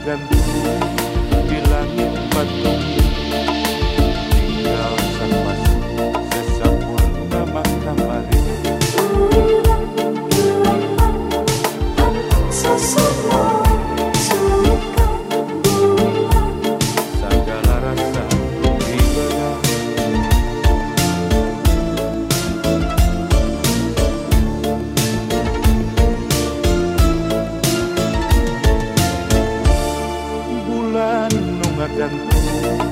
gantung di langit batu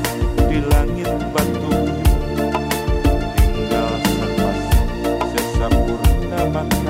tinggal kamari